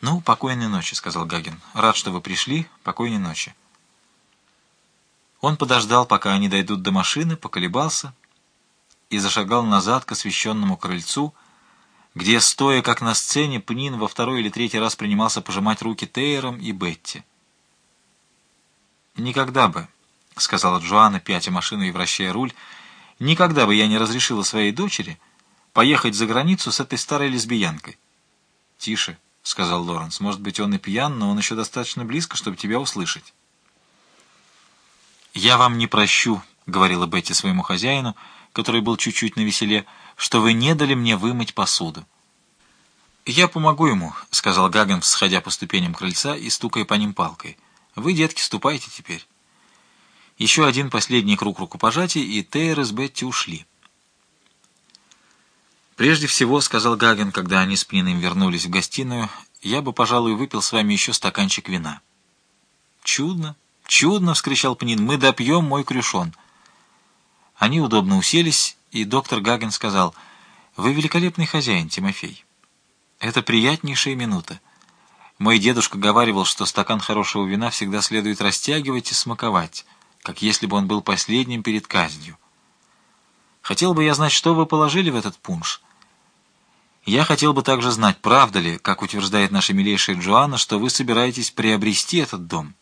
«Ну, покойной ночи», — сказал Гагин. «Рад, что вы пришли. Покойной ночи». Он подождал, пока они дойдут до машины, поколебался и зашагал назад к освещенному крыльцу, где, стоя как на сцене, Пнин во второй или третий раз принимался пожимать руки Тейером и Бетти. «Никогда бы», — сказала Джоанна, пятя машину и вращая руль, — «никогда бы я не разрешила своей дочери поехать за границу с этой старой лесбиянкой». «Тише», — сказал Лоренс, — «может быть, он и пьян, но он еще достаточно близко, чтобы тебя услышать». «Я вам не прощу», — говорила Бетти своему хозяину, который был чуть-чуть навеселе, — «что вы не дали мне вымыть посуду». «Я помогу ему», — сказал Гаган, сходя по ступеням крыльца и стукая по ним палкой. «Вы, детки, ступайте теперь». Еще один последний круг рукопожатий, и Тейр с Бетти ушли. «Прежде всего», — сказал Гаген, когда они с Пниным вернулись в гостиную, — «я бы, пожалуй, выпил с вами еще стаканчик вина». «Чудно!» «Чудно!» — вскричал Пнин. «Мы допьем мой крюшон». Они удобно уселись, и доктор Гаген сказал, «Вы великолепный хозяин, Тимофей. Это приятнейшая минута. Мой дедушка говаривал, что стакан хорошего вина всегда следует растягивать и смаковать, как если бы он был последним перед казнью. Хотел бы я знать, что вы положили в этот пунш. Я хотел бы также знать, правда ли, как утверждает наша милейшая Джоанна, что вы собираетесь приобрести этот дом».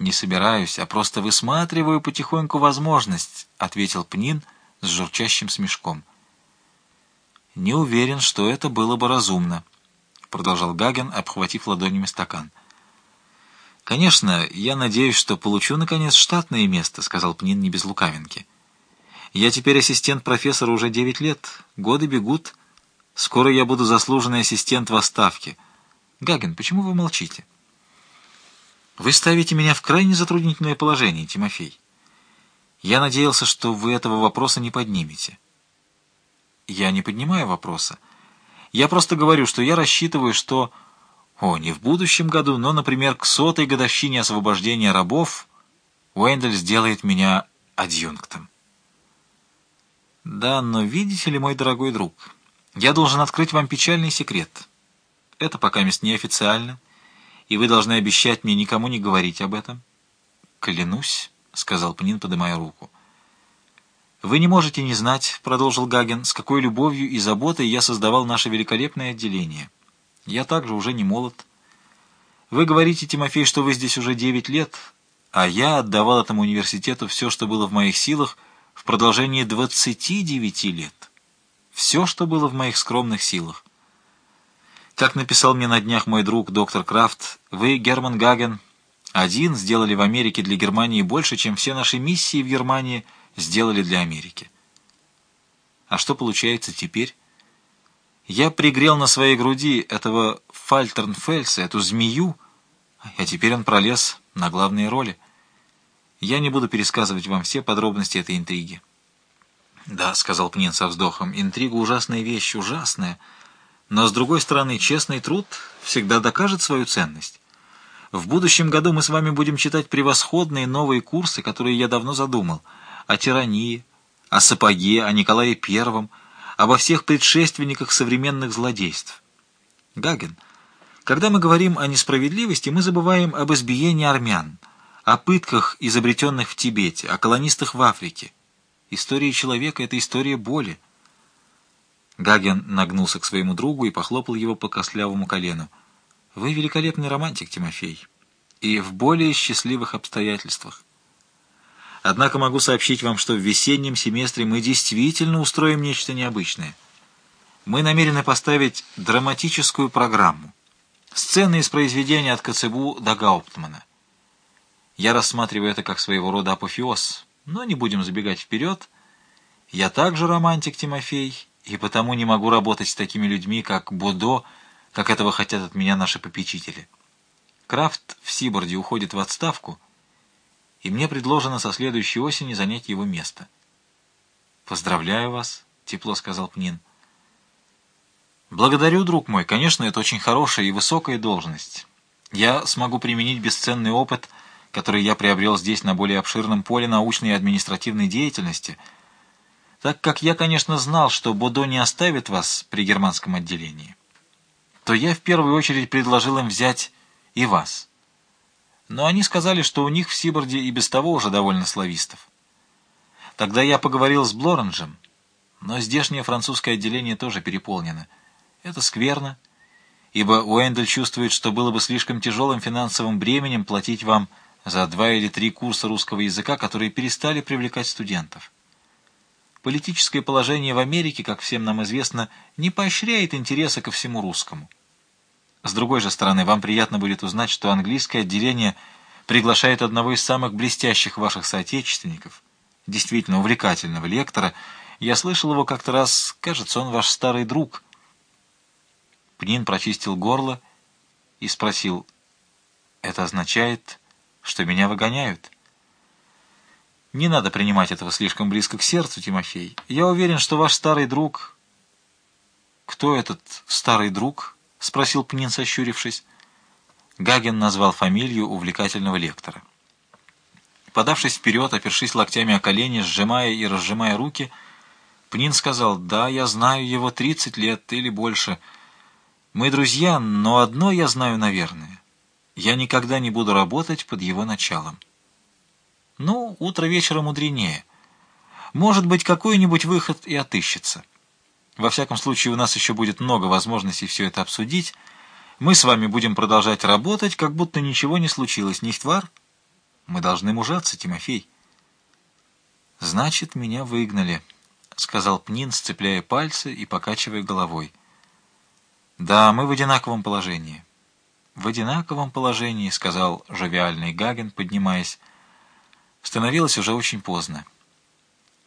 «Не собираюсь, а просто высматриваю потихоньку возможность», — ответил Пнин с журчащим смешком. «Не уверен, что это было бы разумно», — продолжал Гаген, обхватив ладонями стакан. «Конечно, я надеюсь, что получу, наконец, штатное место», — сказал Пнин не без лукавинки. «Я теперь ассистент профессора уже девять лет. Годы бегут. Скоро я буду заслуженный ассистент в отставке. Гаген, почему вы молчите?» Вы ставите меня в крайне затруднительное положение, Тимофей. Я надеялся, что вы этого вопроса не поднимете. Я не поднимаю вопроса. Я просто говорю, что я рассчитываю, что... О, не в будущем году, но, например, к сотой годовщине освобождения рабов Уэндель сделает меня адъюнктом. Да, но видите ли, мой дорогой друг, я должен открыть вам печальный секрет. Это пока мест неофициально и вы должны обещать мне никому не говорить об этом. — Клянусь, — сказал Пнин, поднимая руку. — Вы не можете не знать, — продолжил Гаген, — с какой любовью и заботой я создавал наше великолепное отделение. Я также уже не молод. Вы говорите, Тимофей, что вы здесь уже девять лет, а я отдавал этому университету все, что было в моих силах, в продолжении двадцати девяти лет. Все, что было в моих скромных силах. Как написал мне на днях мой друг доктор Крафт, вы, Герман Гаген, один сделали в Америке для Германии больше, чем все наши миссии в Германии сделали для Америки. А что получается теперь? Я пригрел на своей груди этого Фальтернфельса, эту змею, а теперь он пролез на главные роли. Я не буду пересказывать вам все подробности этой интриги. «Да», — сказал Пнин со вздохом, — «интрига — ужасная вещь, ужасная». Но, с другой стороны, честный труд всегда докажет свою ценность. В будущем году мы с вами будем читать превосходные новые курсы, которые я давно задумал, о тирании, о сапоге, о Николае Первом, обо всех предшественниках современных злодейств. Гаген, когда мы говорим о несправедливости, мы забываем об избиении армян, о пытках, изобретенных в Тибете, о колонистах в Африке. История человека — это история боли. Гаген нагнулся к своему другу и похлопал его по костлявому колену. «Вы великолепный романтик, Тимофей, и в более счастливых обстоятельствах. Однако могу сообщить вам, что в весеннем семестре мы действительно устроим нечто необычное. Мы намерены поставить драматическую программу. Сцены из произведения от Коцебу до Гауптмана. Я рассматриваю это как своего рода апофеоз, но не будем забегать вперед. Я также романтик, Тимофей, и потому не могу работать с такими людьми, как Бодо, как этого хотят от меня наши попечители. Крафт в Сиборде уходит в отставку, и мне предложено со следующей осени занять его место. «Поздравляю вас», — тепло сказал Пнин. «Благодарю, друг мой. Конечно, это очень хорошая и высокая должность. Я смогу применить бесценный опыт, который я приобрел здесь на более обширном поле научной и административной деятельности — так как я, конечно, знал, что Бодо не оставит вас при германском отделении. то я в первую очередь предложил им взять и вас. Но они сказали, что у них в Сиборде и без того уже довольно славистов. Тогда я поговорил с Блоранджем, но здешнее французское отделение тоже переполнено. Это скверно, ибо Уэндель чувствует, что было бы слишком тяжелым финансовым бременем платить вам за два или три курса русского языка, которые перестали привлекать студентов. Политическое положение в Америке, как всем нам известно, не поощряет интереса ко всему русскому. С другой же стороны, вам приятно будет узнать, что английское отделение приглашает одного из самых блестящих ваших соотечественников, действительно увлекательного лектора. Я слышал его как-то раз, кажется, он ваш старый друг. Пнин прочистил горло и спросил, «Это означает, что меня выгоняют?» Не надо принимать этого слишком близко к сердцу, Тимофей. Я уверен, что ваш старый друг... Кто этот старый друг? — спросил Пнин, сощурившись. Гаген назвал фамилию увлекательного лектора. Подавшись вперед, опершись локтями о колени, сжимая и разжимая руки, Пнин сказал, «Да, я знаю его тридцать лет или больше. Мы друзья, но одно я знаю, наверное. Я никогда не буду работать под его началом». Ну, утро вечера мудренее. Может быть, какой-нибудь выход и отыщется. Во всяком случае, у нас еще будет много возможностей все это обсудить. Мы с вами будем продолжать работать, как будто ничего не случилось, не твар? Мы должны мужаться, Тимофей. Значит, меня выгнали, — сказал Пнин, сцепляя пальцы и покачивая головой. Да, мы в одинаковом положении. В одинаковом положении, — сказал жавиальный Гаген, поднимаясь. Становилось уже очень поздно.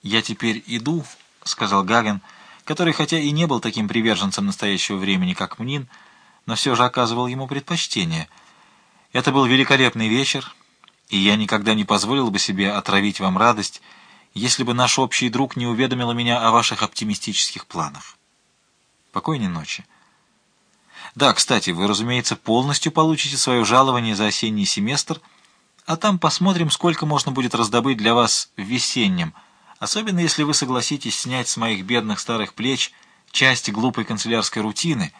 «Я теперь иду», — сказал Гаген, который хотя и не был таким приверженцем настоящего времени, как Мнин, но все же оказывал ему предпочтение. «Это был великолепный вечер, и я никогда не позволил бы себе отравить вам радость, если бы наш общий друг не уведомил меня о ваших оптимистических планах. Покойной ночи». Да, кстати, вы, разумеется, полностью получите свое жалование за осенний семестр — а там посмотрим, сколько можно будет раздобыть для вас в весеннем, особенно если вы согласитесь снять с моих бедных старых плеч часть глупой канцелярской рутины,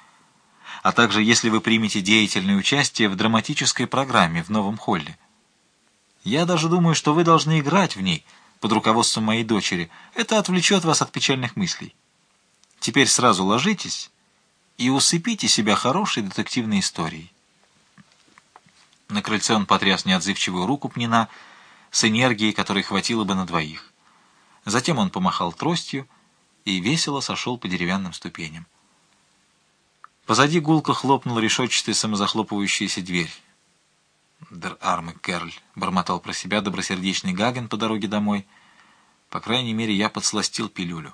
а также если вы примете деятельное участие в драматической программе в новом холле. Я даже думаю, что вы должны играть в ней под руководством моей дочери. Это отвлечет вас от печальных мыслей. Теперь сразу ложитесь и усыпите себя хорошей детективной историей. На крыльце он потряс неотзывчивую руку Пнина с энергией, которой хватило бы на двоих. Затем он помахал тростью и весело сошел по деревянным ступеням. Позади гулко хлопнула решетчатая самозахлопывающаяся дверь. «Дер армы Керль», — бормотал про себя добросердечный Гаген по дороге домой. «По крайней мере, я подсластил пилюлю».